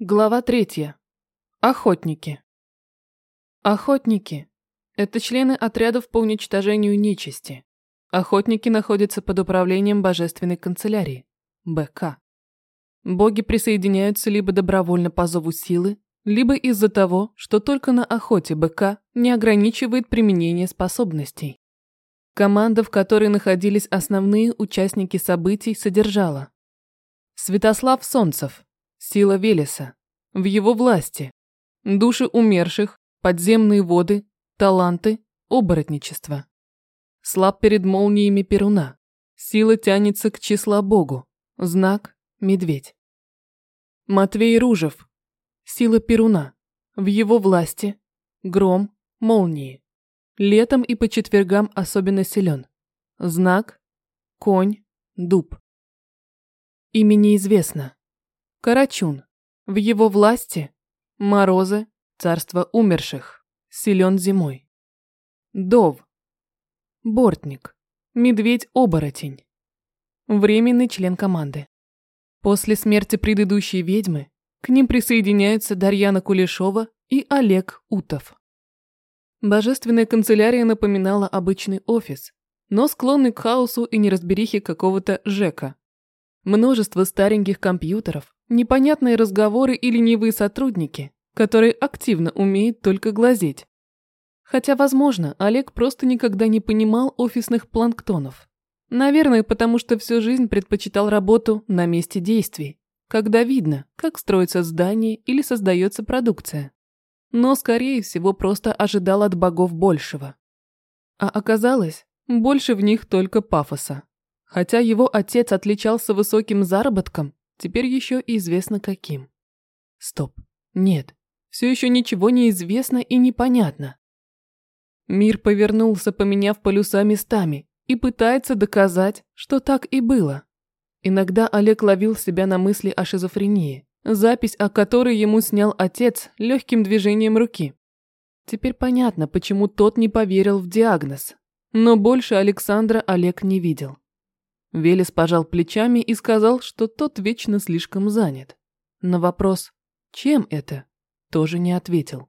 Глава третья. Охотники. Охотники – это члены отрядов по уничтожению нечисти. Охотники находятся под управлением Божественной канцелярии – БК. Боги присоединяются либо добровольно по зову силы, либо из-за того, что только на охоте БК не ограничивает применение способностей. Команда, в которой находились основные участники событий, содержала Святослав Солнцев – Сила Велеса. В его власти. Души умерших, подземные воды, таланты, оборотничество. Слаб перед молниями Перуна. Сила тянется к числа Богу. Знак – медведь. Матвей Ружев. Сила Перуна. В его власти. Гром, молнии. Летом и по четвергам особенно силен. Знак – конь, дуб. Имя неизвестно. Карачун. В его власти морозы, царство умерших, силен зимой. Дов. Бортник. Медведь-оборотень. Временный член команды. После смерти предыдущей ведьмы к ним присоединяются Дарьяна Кулешова и Олег Утов. Божественная канцелярия напоминала обычный офис, но склонный к хаосу и неразберихе какого-то ЖЭКа. Множество стареньких компьютеров, Непонятные разговоры и ленивые сотрудники, которые активно умеют только глазеть. Хотя, возможно, Олег просто никогда не понимал офисных планктонов. Наверное, потому что всю жизнь предпочитал работу на месте действий, когда видно, как строится здание или создается продукция. Но, скорее всего, просто ожидал от богов большего. А оказалось, больше в них только пафоса. Хотя его отец отличался высоким заработком, Теперь еще и известно каким. Стоп. Нет. Все еще ничего не известно и непонятно. Мир повернулся, поменяв полюса местами, и пытается доказать, что так и было. Иногда Олег ловил себя на мысли о шизофрении, запись о которой ему снял отец легким движением руки. Теперь понятно, почему тот не поверил в диагноз. Но больше Александра Олег не видел. Велес пожал плечами и сказал, что тот вечно слишком занят. На вопрос «Чем это?» тоже не ответил.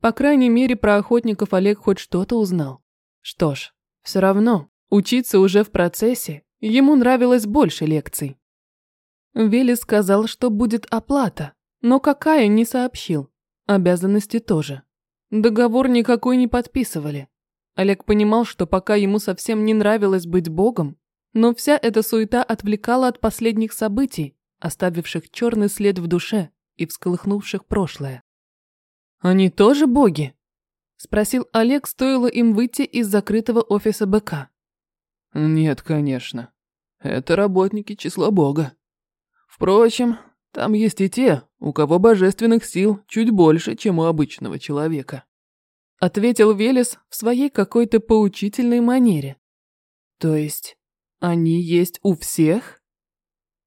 По крайней мере, про охотников Олег хоть что-то узнал. Что ж, все равно, учиться уже в процессе, ему нравилось больше лекций. Велес сказал, что будет оплата, но какая не сообщил. Обязанности тоже. Договор никакой не подписывали. Олег понимал, что пока ему совсем не нравилось быть богом, но вся эта суета отвлекала от последних событий, оставивших черный след в душе и всколыхнувших прошлое. «Они тоже боги?» – спросил Олег, стоило им выйти из закрытого офиса БК. «Нет, конечно. Это работники числа бога. Впрочем, там есть и те, у кого божественных сил чуть больше, чем у обычного человека», – ответил Велес в своей какой-то поучительной манере. «То есть они есть у всех?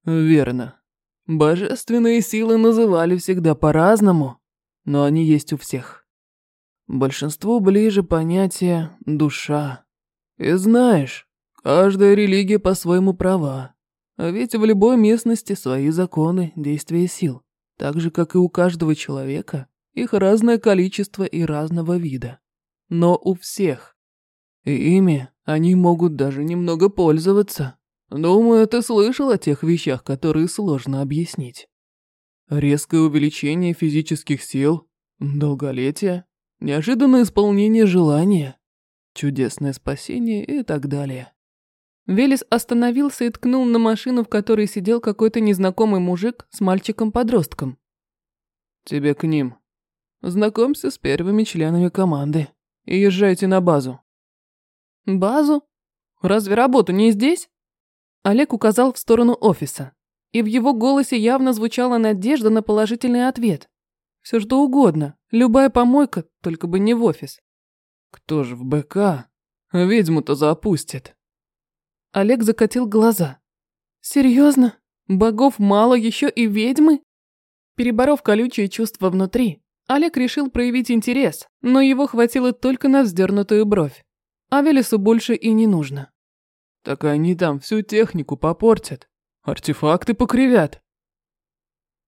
Верно. Божественные силы называли всегда по-разному, но они есть у всех. Большинству ближе понятие «душа». И знаешь, каждая религия по-своему права. А ведь в любой местности свои законы действия сил, так же, как и у каждого человека, их разное количество и разного вида. Но у всех. И ими они могут даже немного пользоваться. Думаю, ты слышал о тех вещах, которые сложно объяснить. Резкое увеличение физических сил, долголетие, неожиданное исполнение желания, чудесное спасение и так далее. Велес остановился и ткнул на машину, в которой сидел какой-то незнакомый мужик с мальчиком-подростком. «Тебе к ним. Знакомься с первыми членами команды и езжайте на базу. Базу? Разве работа не здесь? Олег указал в сторону офиса. И в его голосе явно звучала надежда на положительный ответ. Все что угодно, любая помойка, только бы не в офис. Кто же в БК? Ведьму-то запустит. Олег закатил глаза. Серьезно? Богов мало, еще и ведьмы? Переборов колючее чувство внутри, Олег решил проявить интерес, но его хватило только на вздернутую бровь а Велесу больше и не нужно. Так они там всю технику попортят, артефакты покривят.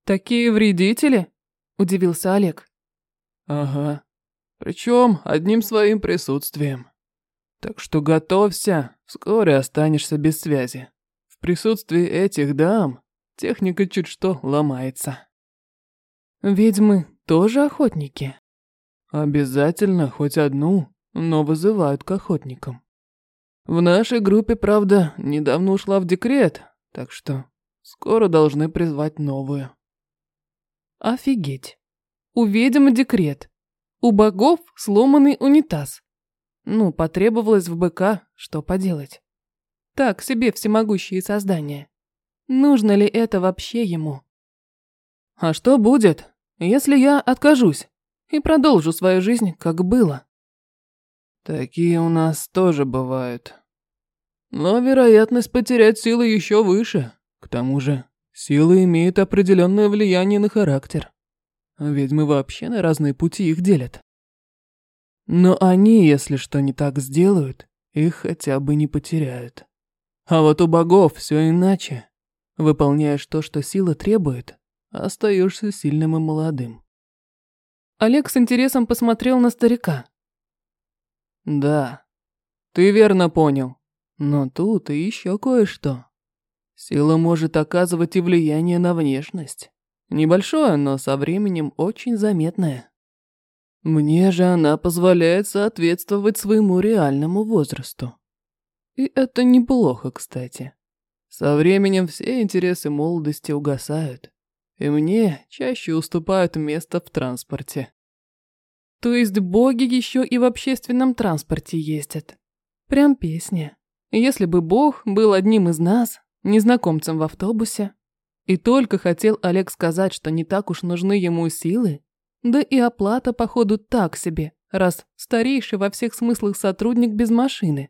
Такие вредители? Удивился Олег. Ага. Причем одним своим присутствием. Так что готовься, вскоре останешься без связи. В присутствии этих дам техника чуть что ломается. Ведьмы тоже охотники? Обязательно хоть одну, но вызывают к охотникам. В нашей группе, правда, недавно ушла в декрет, так что скоро должны призвать новую. Офигеть. У декрет. У богов сломанный унитаз. Ну, потребовалось в БК, что поделать. Так себе всемогущие создания. Нужно ли это вообще ему? А что будет, если я откажусь и продолжу свою жизнь, как было? Такие у нас тоже бывают. Но вероятность потерять силы еще выше. К тому же, сила имеет определенное влияние на характер. Ведь мы вообще на разные пути их делят. Но они, если что не так сделают, их хотя бы не потеряют. А вот у богов все иначе. Выполняешь то, что сила требует, остаешься сильным и молодым. Олег с интересом посмотрел на старика. Да, ты верно понял. Но тут и еще кое-что. Сила может оказывать и влияние на внешность. Небольшое, но со временем очень заметное. Мне же она позволяет соответствовать своему реальному возрасту. И это неплохо, кстати. Со временем все интересы молодости угасают, и мне чаще уступают место в транспорте. То есть боги еще и в общественном транспорте ездят. Прям песня. Если бы бог был одним из нас, незнакомцем в автобусе, и только хотел Олег сказать, что не так уж нужны ему силы, да и оплата, походу, так себе, раз старейший во всех смыслах сотрудник без машины.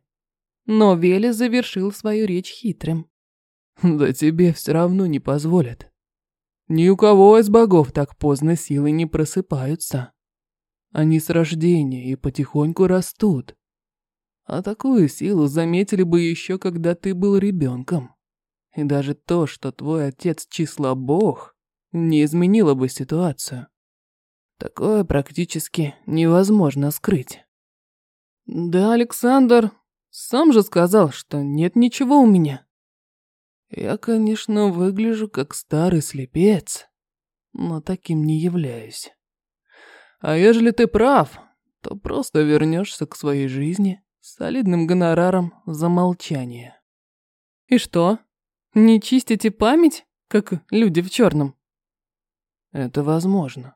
Но Велес завершил свою речь хитрым. «Да тебе все равно не позволят. Ни у кого из богов так поздно силы не просыпаются. Они с рождения и потихоньку растут. А такую силу заметили бы еще, когда ты был ребенком. И даже то, что твой отец числа бог, не изменило бы ситуацию. Такое практически невозможно скрыть. Да, Александр, сам же сказал, что нет ничего у меня. Я, конечно, выгляжу как старый слепец, но таким не являюсь. А ежели ты прав, то просто вернешься к своей жизни с солидным гонораром за молчание. И что? Не чистите память, как люди в черном? Это возможно.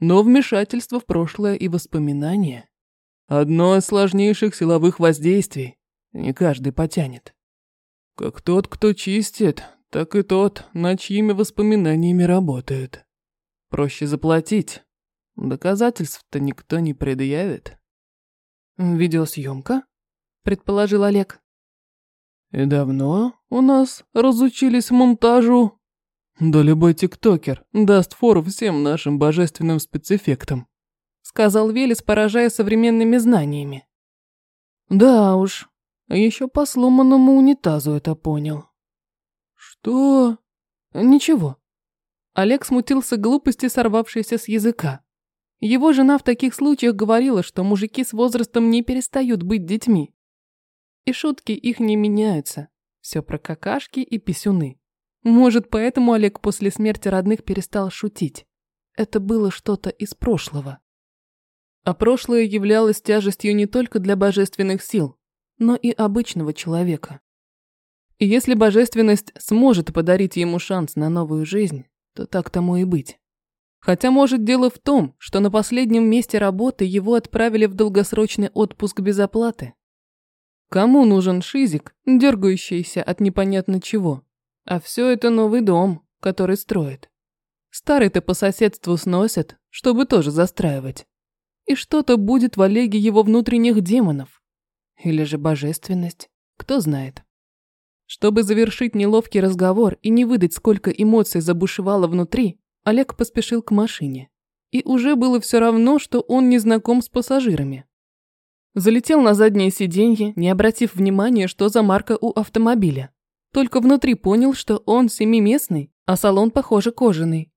Но вмешательство в прошлое и воспоминания – одно из сложнейших силовых воздействий, не каждый потянет. Как тот, кто чистит, так и тот, над чьими воспоминаниями работают. Проще заплатить, Доказательств-то никто не предъявит. Видеосъемка? Предположил Олег. И давно у нас разучились монтажу? Да любой тиктокер даст фору всем нашим божественным спецэффектам. Сказал Велес, поражая современными знаниями. Да уж, еще по сломанному унитазу это понял. Что? Ничего. Олег смутился глупости, сорвавшейся с языка. Его жена в таких случаях говорила, что мужики с возрастом не перестают быть детьми. И шутки их не меняются. Все про какашки и писюны. Может, поэтому Олег после смерти родных перестал шутить. Это было что-то из прошлого. А прошлое являлось тяжестью не только для божественных сил, но и обычного человека. И если божественность сможет подарить ему шанс на новую жизнь, то так тому и быть. Хотя, может, дело в том, что на последнем месте работы его отправили в долгосрочный отпуск без оплаты. Кому нужен шизик, дергающийся от непонятно чего? А все это новый дом, который строит. Старый-то по соседству сносят, чтобы тоже застраивать. И что-то будет в Олеге его внутренних демонов. Или же божественность, кто знает. Чтобы завершить неловкий разговор и не выдать, сколько эмоций забушевало внутри, Олег поспешил к машине. И уже было все равно, что он не знаком с пассажирами. Залетел на заднее сиденье, не обратив внимания, что за марка у автомобиля. Только внутри понял, что он семиместный А салон, похоже, кожаный.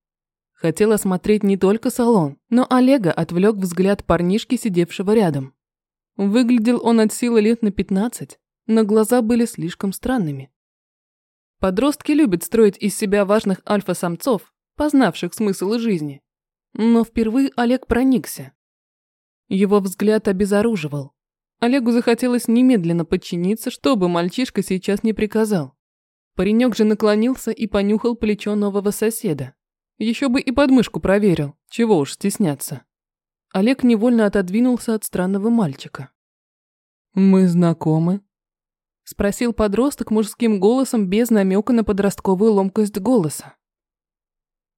Хотел осмотреть не только салон, но Олега отвлек взгляд парнишки, сидевшего рядом. Выглядел он от силы лет на 15, но глаза были слишком странными. Подростки любят строить из себя важных альфа-самцов, познавших смысл жизни. Но впервые Олег проникся. Его взгляд обезоруживал. Олегу захотелось немедленно подчиниться, что бы мальчишка сейчас не приказал. Паренек же наклонился и понюхал плечо нового соседа. Еще бы и подмышку проверил, чего уж стесняться. Олег невольно отодвинулся от странного мальчика. «Мы знакомы?» Спросил подросток мужским голосом без намека на подростковую ломкость голоса.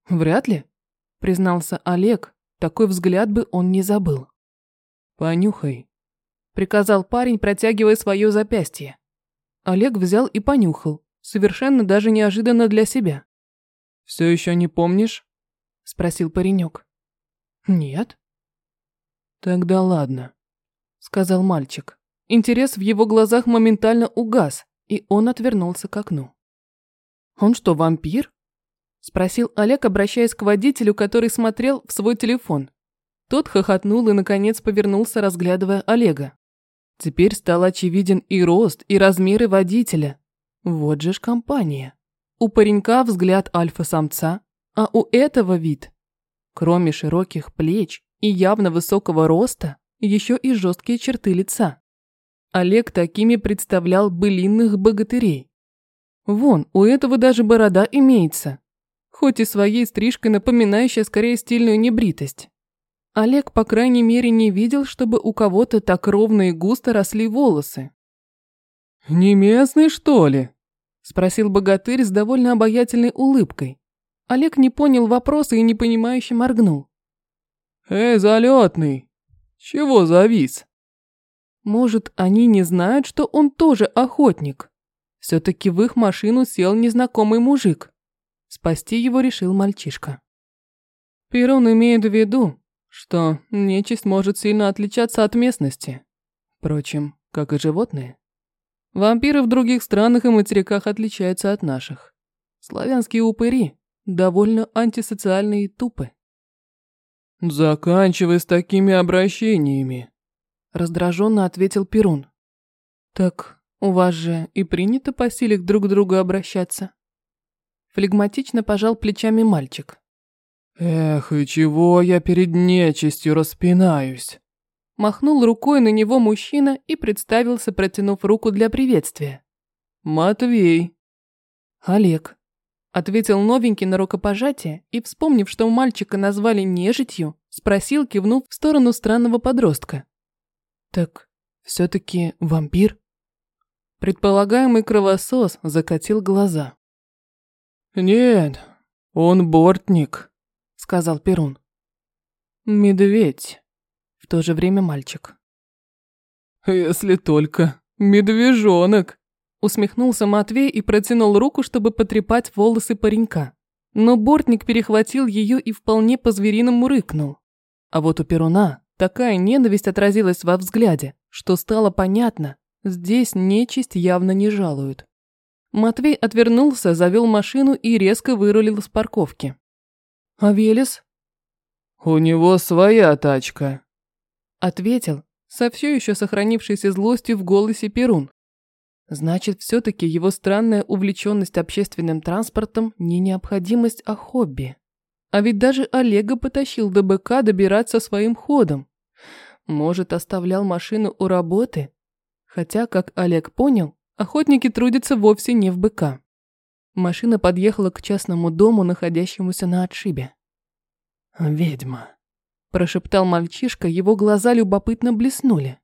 «Вряд ли», признался Олег, такой взгляд бы он не забыл. «Понюхай», приказал парень, протягивая свое запястье. Олег взял и понюхал, совершенно даже неожиданно для себя. «Все еще не помнишь?» – спросил паренек. «Нет». «Тогда ладно», – сказал мальчик. Интерес в его глазах моментально угас, и он отвернулся к окну. «Он что, вампир?» – спросил Олег, обращаясь к водителю, который смотрел в свой телефон. Тот хохотнул и, наконец, повернулся, разглядывая Олега. Теперь стал очевиден и рост, и размеры водителя. Вот же ж компания. У паренька взгляд альфа-самца, а у этого вид. Кроме широких плеч и явно высокого роста, еще и жесткие черты лица. Олег такими представлял былинных богатырей. Вон, у этого даже борода имеется. Хоть и своей стрижкой напоминающая скорее стильную небритость. Олег, по крайней мере, не видел, чтобы у кого-то так ровно и густо росли волосы. «Не местный, что ли?» – спросил богатырь с довольно обаятельной улыбкой. Олег не понял вопроса и непонимающе моргнул. «Эй, залетный! Чего завис?» Может, они не знают, что он тоже охотник? Все-таки в их машину сел незнакомый мужик. Спасти его решил мальчишка. Перун имеет в виду, что нечисть может сильно отличаться от местности. Впрочем, как и животные. Вампиры в других странах и материках отличаются от наших. Славянские упыри довольно антисоциальные и тупы. «Заканчивай с такими обращениями», – раздраженно ответил Перун. «Так у вас же и принято по силе друг к другу обращаться?» Флегматично пожал плечами мальчик. «Эх, и чего я перед нечистью распинаюсь?» Махнул рукой на него мужчина и представился, протянув руку для приветствия. «Матвей». «Олег», – ответил новенький на рукопожатие и, вспомнив, что мальчика назвали нежитью, спросил, кивнув в сторону странного подростка. «Так, все-таки вампир?» Предполагаемый кровосос закатил глаза. «Нет, он бортник», — сказал Перун. «Медведь», в то же время мальчик. «Если только медвежонок», — усмехнулся Матвей и протянул руку, чтобы потрепать волосы паренька. Но бортник перехватил ее и вполне по-звериному рыкнул. А вот у Перуна такая ненависть отразилась во взгляде, что стало понятно, здесь нечисть явно не жалуют. Матвей отвернулся, завел машину и резко вырулил с парковки. «А Велес?» «У него своя тачка», – ответил, со все еще сохранившейся злостью в голосе Перун. Значит, все-таки его странная увлеченность общественным транспортом не необходимость, а хобби. А ведь даже Олега потащил до БК добираться своим ходом. Может, оставлял машину у работы? Хотя, как Олег понял, Охотники трудятся вовсе не в БК. Машина подъехала к частному дому, находящемуся на отшибе. «Ведьма», – прошептал мальчишка, его глаза любопытно блеснули.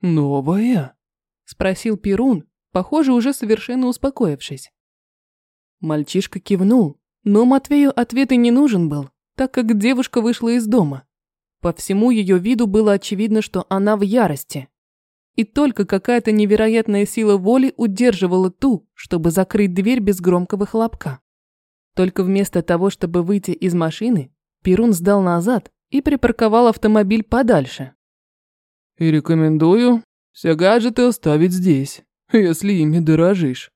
«Новая?» – спросил Перун, похоже, уже совершенно успокоившись. Мальчишка кивнул, но Матвею ответ и не нужен был, так как девушка вышла из дома. По всему ее виду было очевидно, что она в ярости и только какая-то невероятная сила воли удерживала ту, чтобы закрыть дверь без громкого хлопка. Только вместо того, чтобы выйти из машины, Перун сдал назад и припарковал автомобиль подальше. «И рекомендую все гаджеты оставить здесь, если ими дорожишь».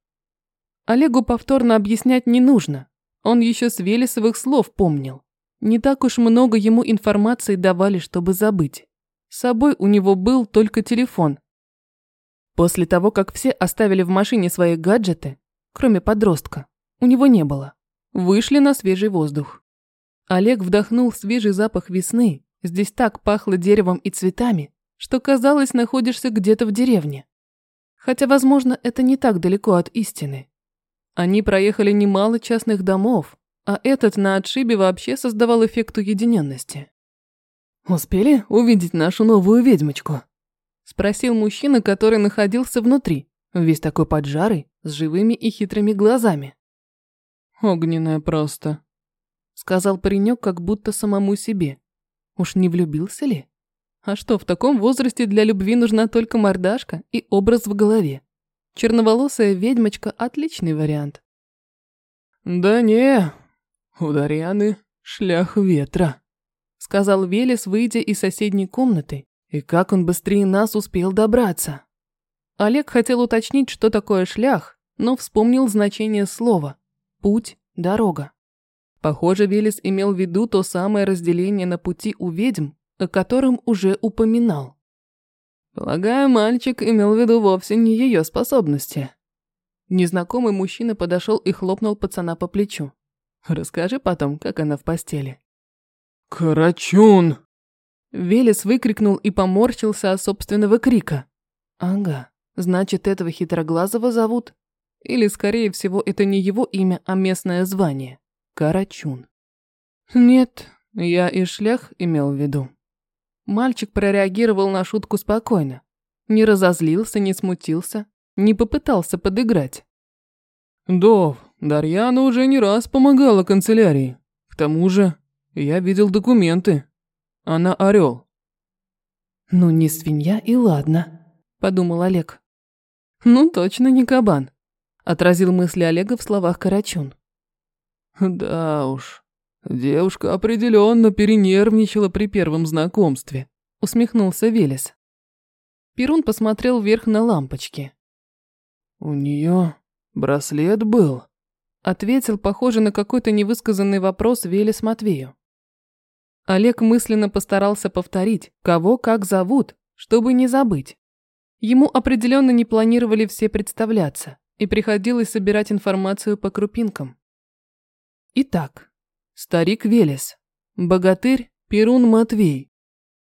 Олегу повторно объяснять не нужно. Он еще с Велесовых слов помнил. Не так уж много ему информации давали, чтобы забыть. С собой у него был только телефон. После того, как все оставили в машине свои гаджеты, кроме подростка, у него не было. Вышли на свежий воздух. Олег вдохнул свежий запах весны. Здесь так пахло деревом и цветами, что казалось, находишься где-то в деревне. Хотя, возможно, это не так далеко от истины. Они проехали немало частных домов, а этот на отшибе вообще создавал эффект уединенности. «Успели увидеть нашу новую ведьмочку?» Спросил мужчина, который находился внутри, весь такой поджарый, с живыми и хитрыми глазами. «Огненная просто», — сказал паренек как будто самому себе. Уж не влюбился ли? А что, в таком возрасте для любви нужна только мордашка и образ в голове? Черноволосая ведьмочка – отличный вариант. «Да не, у Дарьяны шлях ветра», – сказал Велес, выйдя из соседней комнаты. И как он быстрее нас успел добраться? Олег хотел уточнить, что такое шлях, но вспомнил значение слова – путь, дорога. Похоже, Велес имел в виду то самое разделение на пути у ведьм, о котором уже упоминал. Полагаю, мальчик имел в виду вовсе не ее способности. Незнакомый мужчина подошел и хлопнул пацана по плечу. Расскажи потом, как она в постели. «Карачун!» Велес выкрикнул и поморщился от собственного крика. Ага, значит, этого хитроглазого зовут? Или, скорее всего, это не его имя, а местное звание. Карачун. Нет, я и шлях имел в виду. Мальчик прореагировал на шутку спокойно. Не разозлился, не смутился, не попытался подыграть. «Дов, Дарьяна уже не раз помогала канцелярии. К тому же, я видел документы. Она орел». «Ну, не свинья и ладно», – подумал Олег. «Ну, точно не кабан», – отразил мысли Олега в словах Карачун. «Да уж, Девушка определенно перенервничала при первом знакомстве, усмехнулся Велес. Перун посмотрел вверх на лампочки. У нее браслет был, ответил, похоже на какой-то невысказанный вопрос Велес Матвею. Олег мысленно постарался повторить, кого как зовут, чтобы не забыть. Ему определенно не планировали все представляться, и приходилось собирать информацию по крупинкам. Итак, Старик Велес. Богатырь Перун Матвей.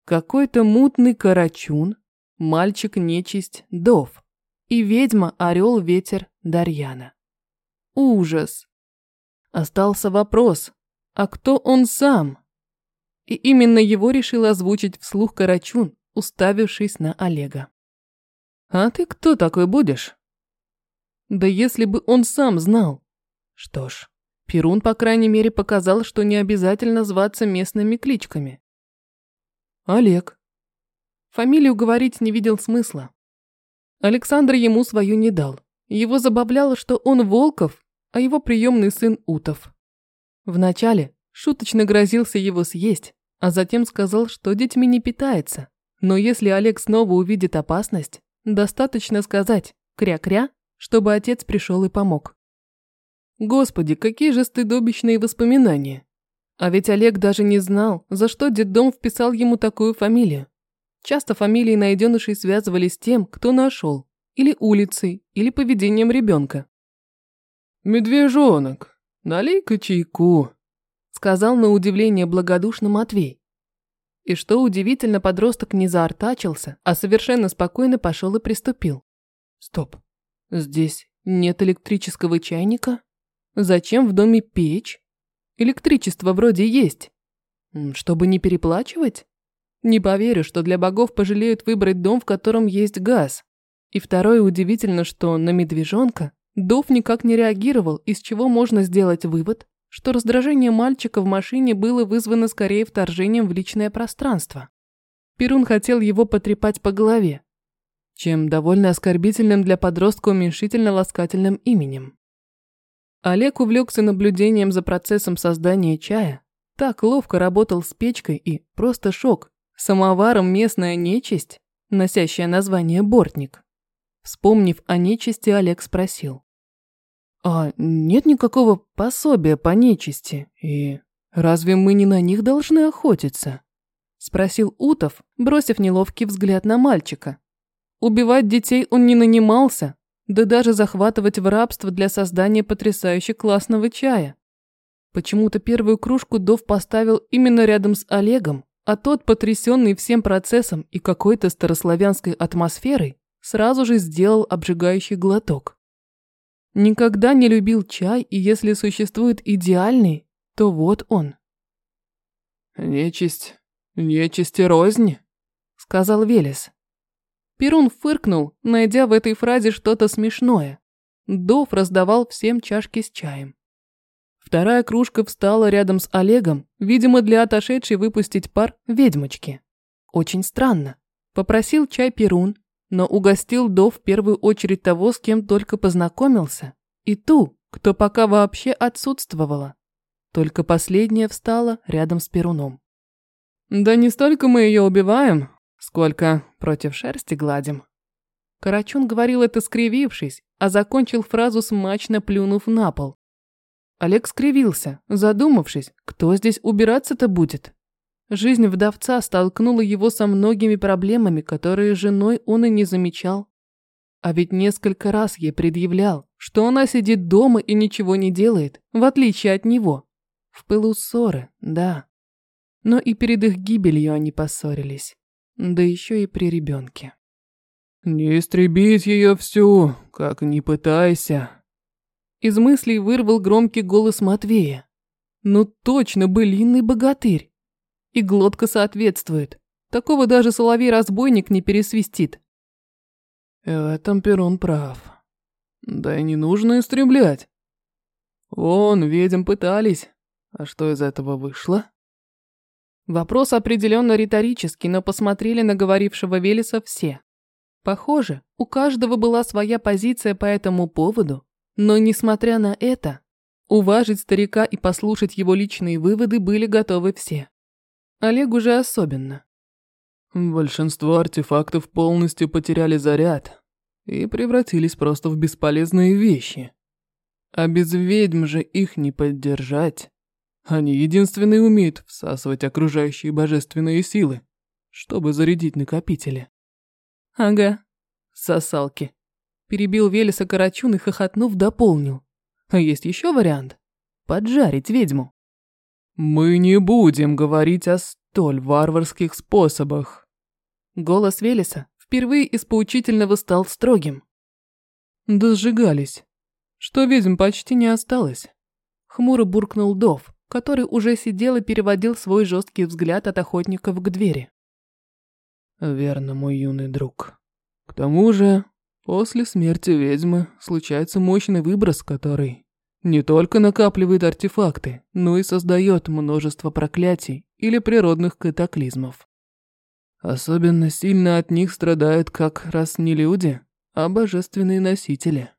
Какой-то мутный карачун. Мальчик-нечисть Дов. И ведьма Орел-Ветер Дарьяна. Ужас. Остался вопрос, а кто он сам? И именно его решил озвучить вслух Карачун, уставившись на Олега. «А ты кто такой будешь?» Да если бы он сам знал. Что ж, Перун, по крайней мере, показал, что не обязательно зваться местными кличками. Олег. Фамилию говорить не видел смысла. Александр ему свою не дал. Его забавляло, что он Волков, а его приемный сын Утов. Вначале шуточно грозился его съесть, а затем сказал, что детьми не питается. Но если Олег снова увидит опасность, достаточно сказать «кря-кря», чтобы отец пришел и помог. Господи, какие же стыдобищные воспоминания. А ведь Олег даже не знал, за что детдом вписал ему такую фамилию. Часто фамилии найденышей связывались с тем, кто нашел, или улицей, или поведением ребенка. «Медвежонок, налей-ка чайку», – сказал на удивление благодушно Матвей. И что удивительно, подросток не заортачился, а совершенно спокойно пошел и приступил. «Стоп, здесь нет электрического чайника?» Зачем в доме печь? Электричество вроде есть. Чтобы не переплачивать? Не поверю, что для богов пожалеют выбрать дом, в котором есть газ. И второе удивительно, что на медвежонка Дов никак не реагировал, из чего можно сделать вывод, что раздражение мальчика в машине было вызвано скорее вторжением в личное пространство. Перун хотел его потрепать по голове, чем довольно оскорбительным для подростка уменьшительно-ласкательным именем. Олег увлекся наблюдением за процессом создания чая, так ловко работал с печкой и просто шок. Самоваром местная нечисть, носящая название бортник. Вспомнив о нечисти, Олег спросил. А нет никакого пособия по нечисти, и разве мы не на них должны охотиться? Спросил Утов, бросив неловкий взгляд на мальчика. Убивать детей он не нанимался, да даже захватывать в рабство для создания потрясающе классного чая. Почему-то первую кружку Дов поставил именно рядом с Олегом, а тот, потрясенный всем процессом и какой-то старославянской атмосферой, сразу же сделал обжигающий глоток. Никогда не любил чай, и если существует идеальный, то вот он. «Нечисть, нечисть и рознь», — сказал Велес. Перун фыркнул, найдя в этой фразе что-то смешное. Дов раздавал всем чашки с чаем. Вторая кружка встала рядом с Олегом, видимо, для отошедшей выпустить пар ведьмочки. Очень странно. Попросил чай Перун, но угостил До в первую очередь того, с кем только познакомился, и ту, кто пока вообще отсутствовала. Только последняя встала рядом с Перуном. «Да не столько мы ее убиваем, сколько против шерсти гладим». Карачун говорил это скривившись, а закончил фразу смачно плюнув на пол. Олег скривился, задумавшись, кто здесь убираться-то будет. Жизнь вдовца столкнула его со многими проблемами, которые женой он и не замечал. А ведь несколько раз ей предъявлял, что она сидит дома и ничего не делает, в отличие от него. В пылу ссоры, да. Но и перед их гибелью они поссорились. Да еще и при ребенке. «Не истребить ее всю, как ни пытайся». Из мыслей вырвал громкий голос Матвея. Ну точно былинный богатырь. И глотка соответствует. Такого даже соловей-разбойник не пересвистит. В этом Перун прав. Да и не нужно истреблять. Вон, ведьм пытались. А что из этого вышло? Вопрос определенно риторический, но посмотрели на говорившего Велеса все. Похоже, у каждого была своя позиция по этому поводу, но, несмотря на это, уважить старика и послушать его личные выводы были готовы все. Олег уже особенно. Большинство артефактов полностью потеряли заряд и превратились просто в бесполезные вещи. А без ведьм же их не поддержать. Они единственные умеют всасывать окружающие божественные силы, чтобы зарядить накопители. Ага, сосалки. Перебил Велеса Карачун и хохотнув дополнил. А есть еще вариант? Поджарить ведьму. «Мы не будем говорить о столь варварских способах». Голос Велеса впервые из поучительного стал строгим. Да сжигались. Что ведьм почти не осталось. Хмуро буркнул Дов, который уже сидел и переводил свой жесткий взгляд от охотников к двери. Верно, мой юный друг. К тому же, после смерти ведьмы случается мощный выброс, который не только накапливает артефакты, но и создает множество проклятий или природных катаклизмов. Особенно сильно от них страдают как раз не люди, а божественные носители.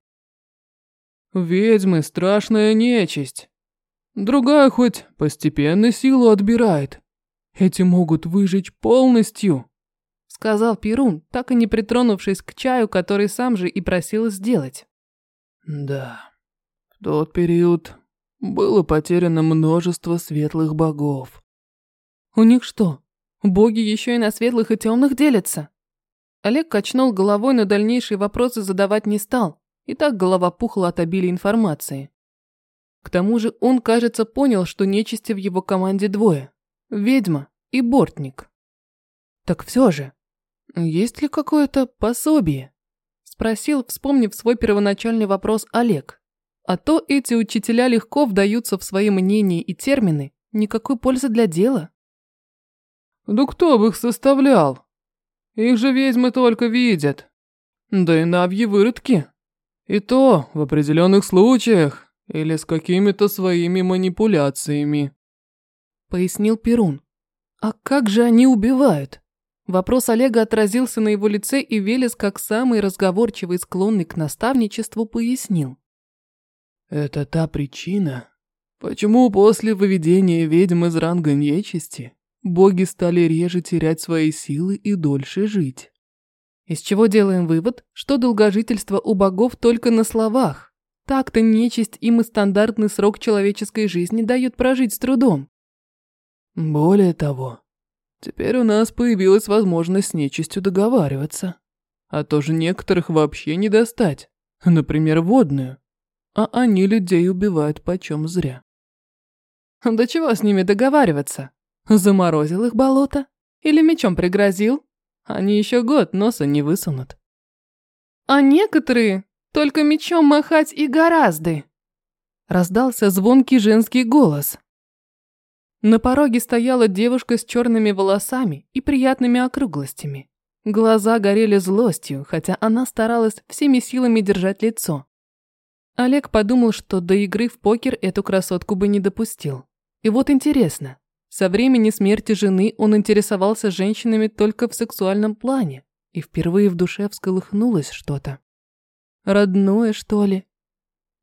Ведьмы – страшная нечисть. Другая хоть постепенно силу отбирает. Эти могут выжечь полностью. Сказал Перун, так и не притронувшись к чаю, который сам же и просил сделать. Да тот период было потеряно множество светлых богов. У них что, боги еще и на светлых и темных делятся? Олег качнул головой, но дальнейшие вопросы задавать не стал. И так голова пухла от обилия информации. К тому же он, кажется, понял, что нечисти в его команде двое. Ведьма и бортник. Так все же, есть ли какое-то пособие? Спросил, вспомнив свой первоначальный вопрос Олег. А то эти учителя легко вдаются в свои мнения и термины, никакой пользы для дела. Да кто бы их составлял? Их же ведьмы только видят. Да и навьи выродки. И то в определенных случаях или с какими-то своими манипуляциями. Пояснил Перун. А как же они убивают? Вопрос Олега отразился на его лице, и Велес, как самый разговорчивый и склонный к наставничеству, пояснил. Это та причина, почему после выведения ведьм из ранга нечисти боги стали реже терять свои силы и дольше жить. Из чего делаем вывод, что долгожительство у богов только на словах, Так-то нечисть им и стандартный срок человеческой жизни дают прожить с трудом. Более того, теперь у нас появилась возможность с нечистью договариваться. А то же некоторых вообще не достать. Например, водную. А они людей убивают почем зря. Да чего с ними договариваться? Заморозил их болото? Или мечом пригрозил? Они еще год носа не высунут. А некоторые только мечом махать и гораздо. Раздался звонкий женский голос. На пороге стояла девушка с черными волосами и приятными округлостями. Глаза горели злостью, хотя она старалась всеми силами держать лицо. Олег подумал, что до игры в покер эту красотку бы не допустил. И вот интересно, со времени смерти жены он интересовался женщинами только в сексуальном плане, и впервые в душе всколыхнулось что-то. Родное, что ли?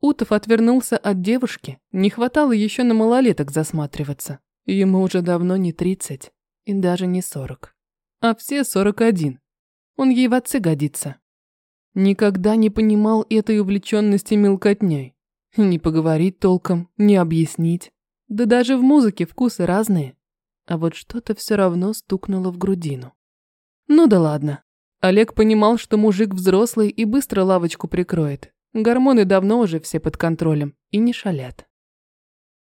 Утов отвернулся от девушки, не хватало еще на малолеток засматриваться. Ему уже давно не тридцать, и даже не сорок, а все сорок один. Он ей в отцы годится. Никогда не понимал этой увлеченности мелкотней. Не поговорить толком, не объяснить. Да даже в музыке вкусы разные. А вот что-то все равно стукнуло в грудину. Ну да ладно. Олег понимал, что мужик взрослый и быстро лавочку прикроет. Гормоны давно уже все под контролем и не шалят.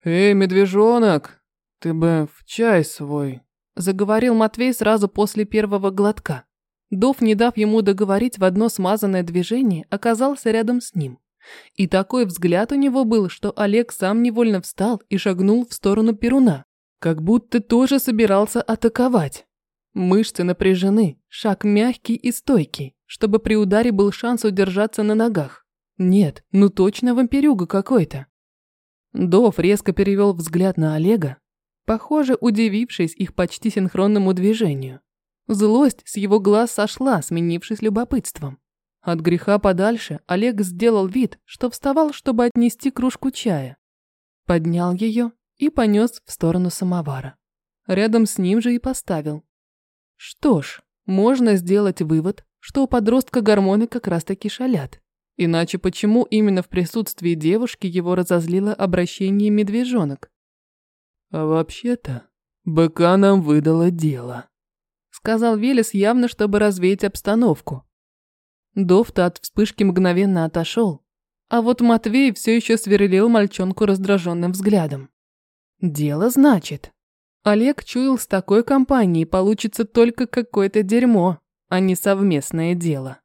«Эй, медвежонок, ты бы в чай свой», – заговорил Матвей сразу после первого глотка. Дов, не дав ему договорить в одно смазанное движение, оказался рядом с ним. И такой взгляд у него был, что Олег сам невольно встал и шагнул в сторону Перуна, как будто тоже собирался атаковать. Мышцы напряжены, шаг мягкий и стойкий, чтобы при ударе был шанс удержаться на ногах. Нет, ну точно вампирюга какой-то. Дов резко перевел взгляд на Олега, похоже, удивившись их почти синхронному движению. Злость с его глаз сошла, сменившись любопытством. От греха подальше Олег сделал вид, что вставал, чтобы отнести кружку чая. Поднял ее и понес в сторону самовара. Рядом с ним же и поставил. Что ж, можно сделать вывод, что у подростка гормоны как раз-таки шалят. Иначе почему именно в присутствии девушки его разозлило обращение медвежонок? А вообще-то, быка нам выдало дело. Сказал Велес явно, чтобы развеять обстановку. Дофта от вспышки мгновенно отошел, а вот Матвей все еще сверлил мальчонку раздраженным взглядом. Дело значит. Олег чуял, с такой компанией получится только какое-то дерьмо, а не совместное дело.